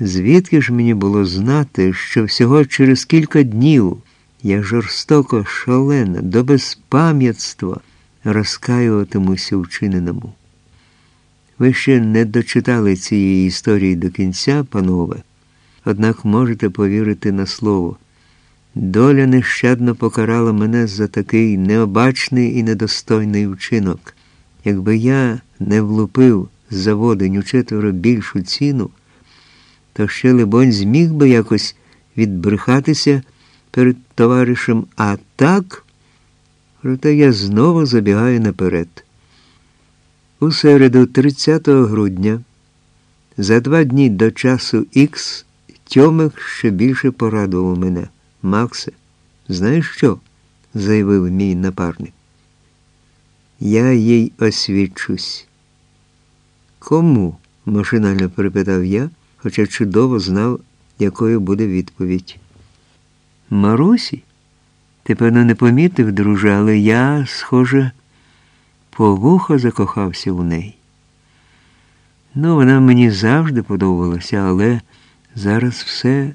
Звідки ж мені було знати, що всього через кілька днів я жорстоко, шалена, до безпам'ятства розкаюватимуся вчиненому? Ви ще не дочитали цієї історії до кінця, панове, однак можете повірити на слово. Доля нещадно покарала мене за такий необачний і недостойний вчинок. Якби я не влупив за водень у четверо більшу ціну, то ще, либонь, зміг би якось відбрехатися перед товаришем, а так, проте я знову забігаю наперед. У середу, 30 грудня, за два дні до часу Х, Тьомик ще більше порадував мене. Максе, знаєш що? заявив мій напарник. Я їй освічусь. Кому? машинально перепитав я, хоча чудово знав, якою буде відповідь. Марусі? Ти, певно, не помітив, друже, але я, схоже, по вухо закохався в неї. Ну, вона мені завжди подобалася, але зараз все,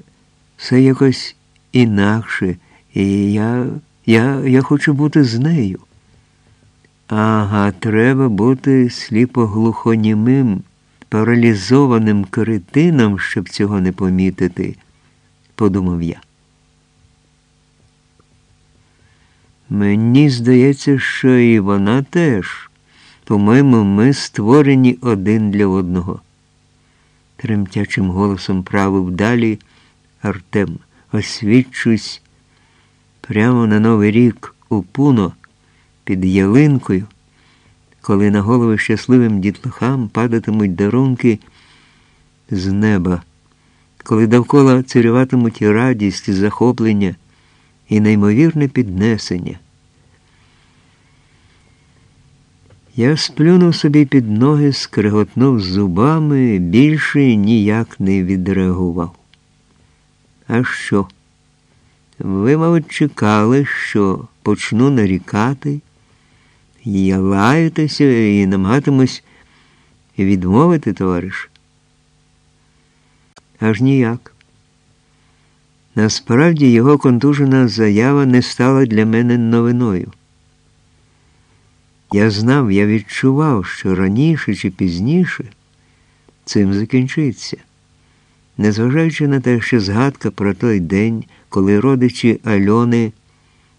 все якось інакше, і я, я, я хочу бути з нею. Ага, треба бути сліпоглухонімим, паралізованим критином, щоб цього не помітити, подумав я. Мені здається, що і вона теж. По-моєму, ми створені один для одного. Тремтячим голосом правив далі Артем. Освічусь прямо на Новий рік у Пуно під ялинкою, коли на голови щасливим дітлахам падатимуть дарунки з неба, коли довкола царюватимуть і радість, і захоплення, і неймовірне піднесення. Я сплюнув собі під ноги, скриготнув зубами, більше ніяк не відреагував. А що? Ви, мабуть, чекали, що почну нарікати, і лаятися і намагатимусь відмовити, товариш? Аж ніяк. Насправді його контужена заява не стала для мене новиною. Я знав, я відчував, що раніше чи пізніше цим закінчиться. Незважаючи на те, що згадка про той день, коли родичі Альони,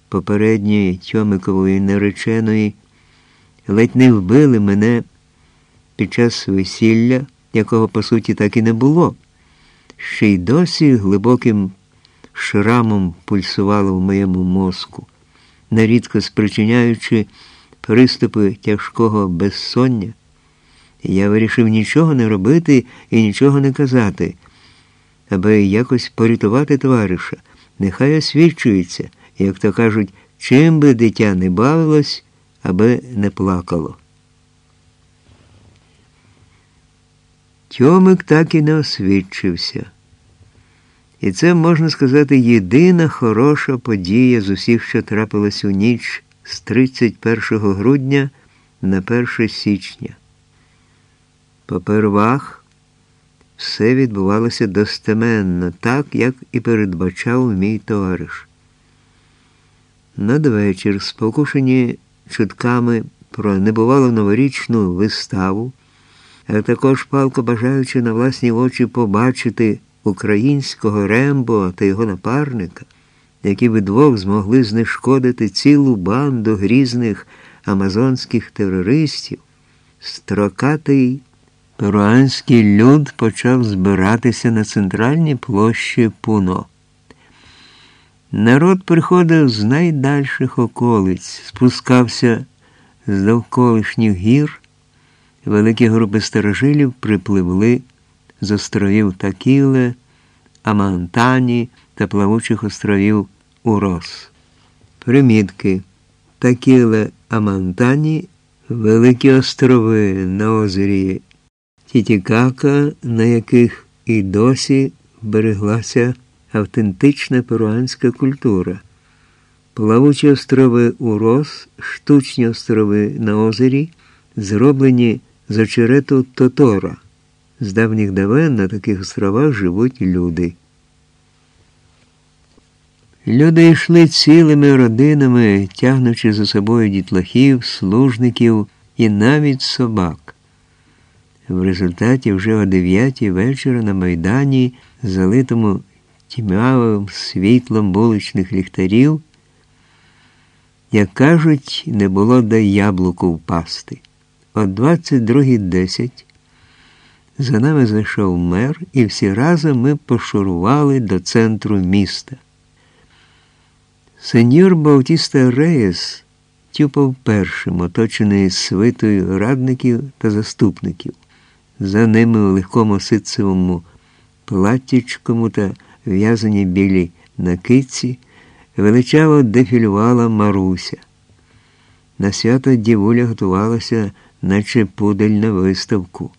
попередньої Тьомикової нареченої, ледь не вбили мене під час весілля, якого по суті так і не було, ще й досі глибоким шрамом пульсувало в моєму мозку, нерідко спричиняючи приступи тяжкого безсоння, я вирішив нічого не робити і нічого не казати, аби якось порятувати товариша. Нехай освічується, як то кажуть, чим би дитя не бавилось, аби не плакало. Тьомик так і не освідчився. І це, можна сказати, єдина хороша подія з усіх, що трапилась у ніч з 31 грудня на 1 січня. Попервах все відбувалося достеменно, так, як і передбачав мій товариш. Надвечір, спокушені чутками про небувалу новорічну виставу, а також палко бажаючи на власні очі побачити українського Рембо та його напарника, які вдвох змогли знешкодити цілу банду грізних амазонських терористів, строкатий перуанський люд почав збиратися на центральній площі Пуно. Народ приходив з найдальших околиць, спускався з довколишніх гір, великі групи старожилів припливли з островів Такіле, Амантані та плавучих островів Урос. Примітки Такіле Амантані великі острови на озері Тітікака, на яких і досі береглася автентична перуанська культура. Плавучі острови Урос, штучні острови на озері, зроблені з очерету Тотора З давніх давен на таких островах живуть люди. Люди йшли цілими родинами, тягнучи за собою дітлахів, служників і навіть собак. В результаті вже о дев'ятій вечора на Майдані, залитому тьмявим світлом вуличних ліхтарів, як кажуть, не було де яблуку впасти. О 22.10 за нами зайшов мер, і всі разом ми пошурували до центру міста. Сеньор Баутіста Реєс тюпав першим, оточений свитою радників та заступників. За ними у легкому ситцевому платтічкому та в'язані білі накидці величаво дефілювала Маруся. На свято дівуля готувалася, наче пудель на виставку.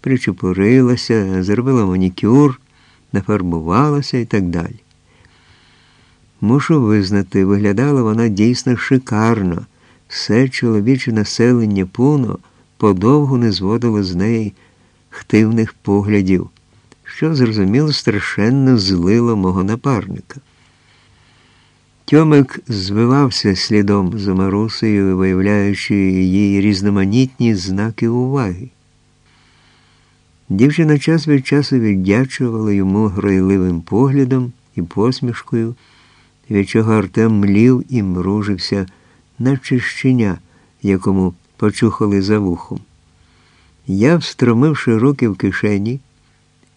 Причепурилася, зробила манікюр, нафарбувалася і так далі. Мушу визнати, виглядала вона дійсно шикарно. Все чоловіче населення Пуно подовгу не зводило з неї хтивних поглядів, що, зрозуміло, страшенно злило мого напарника. Тьомик звивався слідом за Марусею, виявляючи її різноманітні знаки уваги. Дівчина час від часу віддячувала йому гройливим поглядом і посмішкою від чого Артем млів і мружився, наче щеня, якому почухали за вухом. Я, встромивши руки в кишені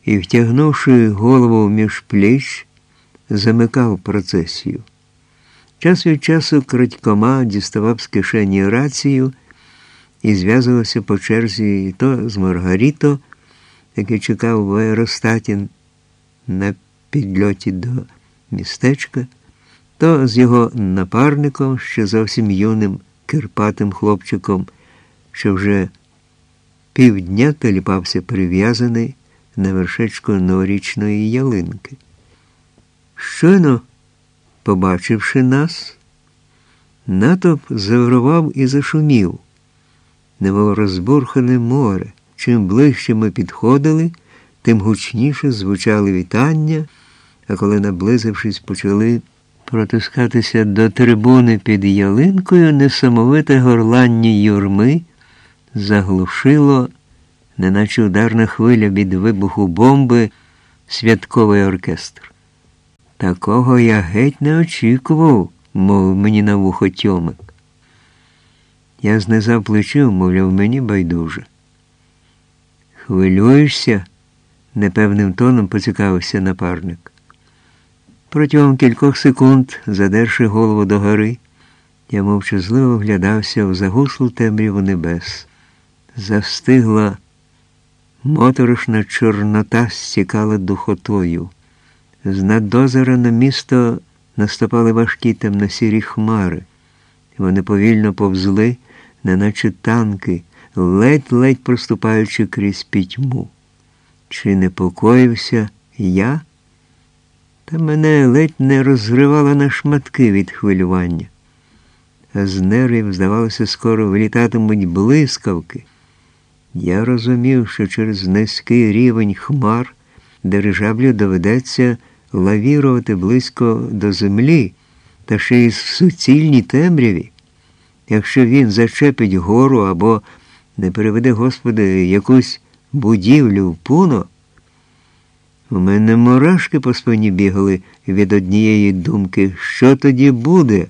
і, втягнувши голову між пліч, замикав процесію. Час від часу крадькома діставав з кишені рацію і зв'язувався по черзі то з Маргаріто, який чекав в аеростаті на підльоті до містечка то з його напарником, ще зовсім юним кирпатим хлопчиком, що вже півдня теліпався прив'язаний на вершечку новорічної ялинки. Щойно, побачивши нас, натовп заврував і зашумів, немов розбурхане море. Чим ближче ми підходили, тим гучніше звучали вітання, а коли, наблизившись, почали протискатися до трибуни під ялинкою, несамовите горлання юрми заглушило, неначе ударна хвиля від вибуху бомби, святковий оркестр. Такого я геть не очікував, мов мені на вухо тьомик. Я знизав плечив, мовляв, мені байдуже. Хвилюєшся? непевним тоном поцікавився напарник. Протягом кількох секунд, задерши голову догори, я мовчазливо вглядався в загуслу темряву небес. Застигла моторошна чорнота стікала духотою. З над дозера на місто наступали важкі темно-сірі хмари. Вони повільно повзли, неначе танки, ледь-ледь проступаючи крізь пітьму. Чи непокоївся я? та мене ледь не розривало на шматки від хвилювання. А з нервів, здавалося, скоро вилітатимуть блискавки. Я розумів, що через низький рівень хмар дирижаблю доведеться лавірувати близько до землі та ще й в суцільній темряві. Якщо він зачепить гору або не переведе, Господи, якусь будівлю в пуно. У мене мурашки по спині бігали від однієї думки, що тоді буде.